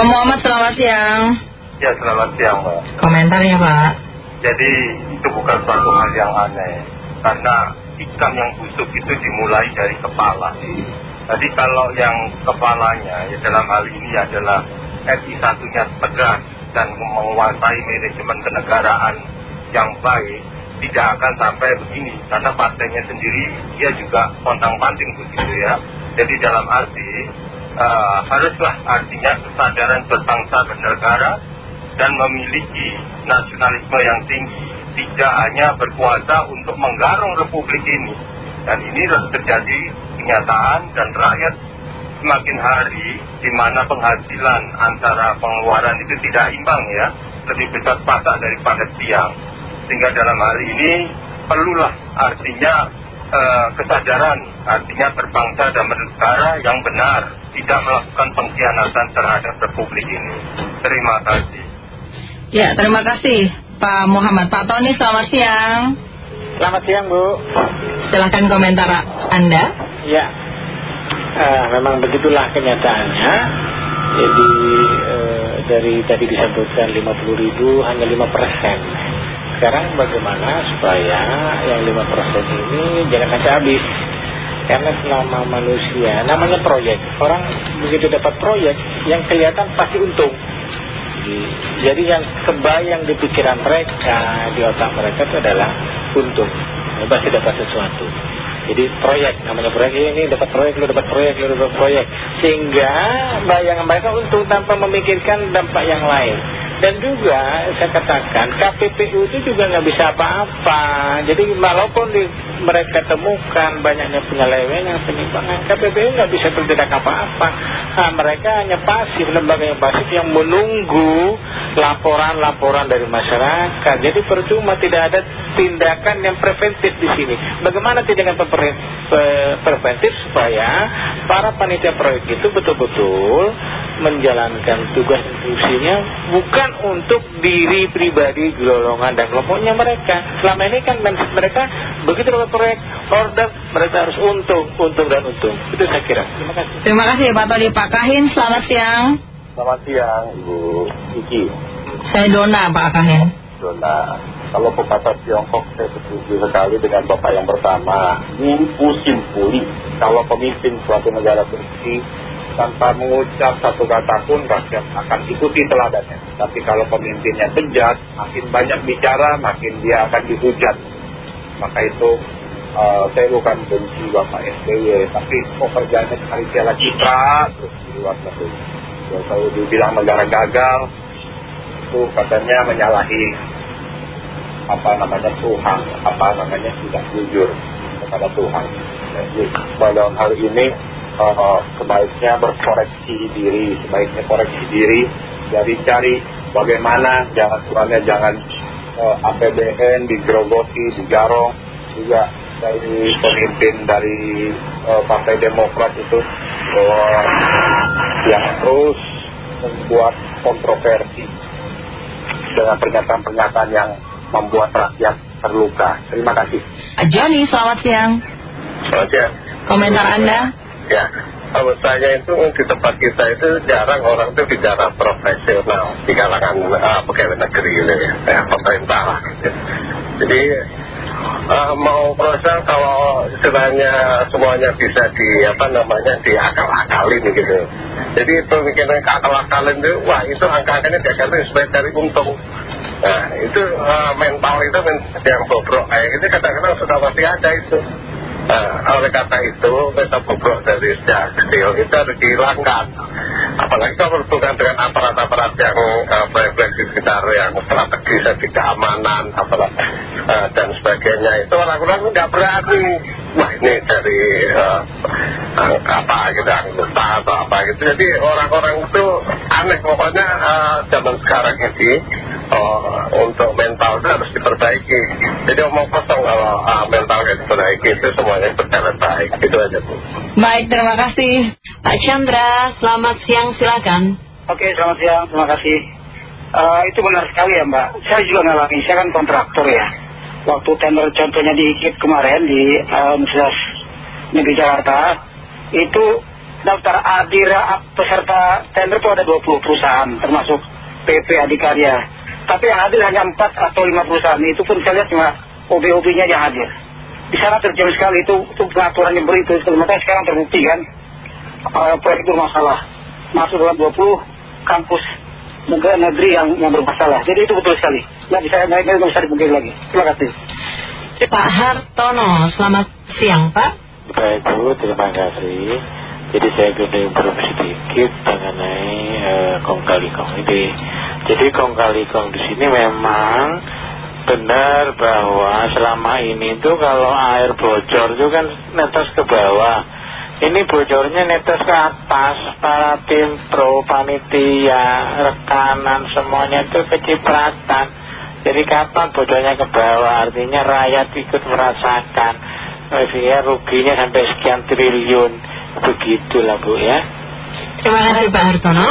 Pak Muhammad selamat siang. Ya selamat siang Mbak. Komentarnya Pak. Jadi itu bukan suatu hal yang aneh. Karena ikan yang busuk itu dimulai dari kepala. Jadi kalau yang kepalanya ya dalam hal ini adalah RI satunya tegas dan menguasai manajemen kenegaraan yang baik tidak akan sampai begini karena partainya sendiri dia juga kontang panting begitu ya jadi dalam arti uh, haruslah artinya kesadaran berbangsa bernegara dan memiliki nasionalisme yang tinggi. Tidak hanya berkuasa untuk menggarung republik ini. Dan ini terjadi kenyataan dan rakyat semakin hari di mana penghasilan antara pengeluaran itu tidak imbang ya. Lebih besar pasak daripada tiang. Sehingga dalam hari ini perlulah artinya kesadaran artinya berbangsa dan bernegara yang benar tidak melakukan pengkhianatan terhadap republik ini. Terima kasih. Ya terima kasih Pak Muhammad. Pak Tony selamat siang. Selamat siang Bu. Silahkan komentar Anda. Ya. Uh, memang begitulah kenyataannya. Jadi uh, dari tadi disebutkan 50 ribu hanya 5 persen sekarang bagaimana supaya yang 5 persen ini jangan sampai habis? Karena selama manusia namanya proyek orang begitu dapat proyek yang kelihatan pasti untung jadi yang kebayang di pikiran mereka di otak mereka itu adalah untung pasti dapat sesuatu. Jadi proyek namanya proyek ini dapat proyek lu dapat proyek lu dapat proyek. Sehingga bayangan mereka untung tanpa memikirkan dampak yang lain. Dan juga saya katakan KPPU itu juga nggak bisa apa-apa. Jadi walaupun di, mereka temukan banyaknya penyelewengan penyimpangan. KPPU nggak bisa bertindak apa-apa. Nah, mereka hanya pasif lembaga yang pasif yang menunggu laporan-laporan dari masyarakat. Jadi percuma tidak ada tindakan yang preventif di sini. Bagaimana tindakan preventif supaya para panitia proyek itu betul-betul menjalankan tugas fungsinya bukan untuk diri pribadi golongan dan kelompoknya mereka. Selama ini kan mereka begitu proyek order mereka harus untung untung dan untung. Itu saya kira. Terima kasih. Terima kasih Pak Tony Pak Kahin selamat siang. Selamat siang Ibu Kiki. Saya Dona Pak Kahin. Dona kalau pepatah Tiongkok saya setuju sekali dengan Bapak yang pertama. Musim pulih kalau pemimpin suatu negara bersih tanpa mengucap satu kata pun rakyat akan ikuti teladannya. Tapi kalau pemimpinnya bejat, makin banyak bicara, makin dia akan dihujat. Maka itu uh, saya bukan benci Bapak SBY, tapi pekerjaannya sekali piala citra terus di luar negeri. Kalau dibilang negara gagal, itu katanya menyalahi apa namanya Tuhan, apa namanya tidak jujur kepada Tuhan. Jadi pada hal ini uh, sebaiknya berkoreksi diri, sebaiknya koreksi diri, jadi cari bagaimana jangan kurangnya jangan uh, APBN digerogoti, digarong, juga dari pemimpin dari uh, Partai Demokrat itu uh, yang terus membuat kontroversi dengan pernyataan-pernyataan yang membuat rakyat terluka. Terima kasih. Johnny, selamat siang. Selamat siang. Komentar Anda? Ya, menurut saya itu di tempat kita itu jarang orang itu bicara profesional di kalangan uh, pegawai negeri ini ya, ya pemerintah lah. Jadi uh, mau proses kalau istilahnya semuanya bisa di apa namanya diakal-akalin gitu. Jadi pemikiran akal-akalin itu, wah itu angka-angkanya diakalin supaya cari untung. Nah itu uh, mental itu yang bobrok kayak ini kadang-kadang sudah pasti ada itu. Nah, oleh kata itu, kita bobrok dari sejak kecil itu harus dihilangkan. Apalagi kalau berhubungan dengan aparat-aparat yang proyek-proyek di sekitar yang strategis, di keamanan, aparat, uh, dan sebagainya. Itu orang-orang nggak berani. Wah ini dari uh, apa gitu, anggota atau apa gitu. Jadi orang-orang itu aneh pokoknya zaman sekarang ini untuk mental itu harus diperbaiki. Jadi omong kosong kalau uh, mentalnya diperbaiki itu semuanya berjalan baik. Itu aja Bu. Baik, terima kasih. Pak Chandra, selamat siang, silakan. Oke, selamat siang, terima kasih. Uh, itu benar sekali ya Mbak. Saya juga ngalami, saya kan kontraktor ya. Waktu tender contohnya di IKIP kemarin di uh, Universitas Negeri Jakarta, itu daftar Adira peserta tender itu ada 20 perusahaan termasuk PP Adikarya. Tapi yang hadir hanya 4 atau 5 perusahaan itu pun saya lihat cuma OB-OB-nya yang hadir. Di sana terjam sekali itu, itu pengaturan yang beritu. Makanya sekarang terbukti kan uh, proyek itu masalah. Masuk dalam 20 kampus negara negeri yang, yang bermasalah. Jadi itu betul sekali. Nggak bisa, nggak bisa dipungkiri lagi. Terima kasih. Pak Hartono, selamat siang Pak. Baik Bu, terima kasih. Jadi saya ingin belum sedikit mengenai uh, kong kali kong ini. Jadi kong kali kong di sini memang benar bahwa selama ini itu kalau air bocor itu kan netes ke bawah. Ini bocornya netes ke atas, para tim pro, panitia, rekanan, semuanya itu kecipratan. Jadi kapan bocornya ke bawah, artinya rakyat ikut merasakan. Sehingga ruginya sampai sekian triliun. Begitulah Bu ya. Terima kasih Pak Hartono.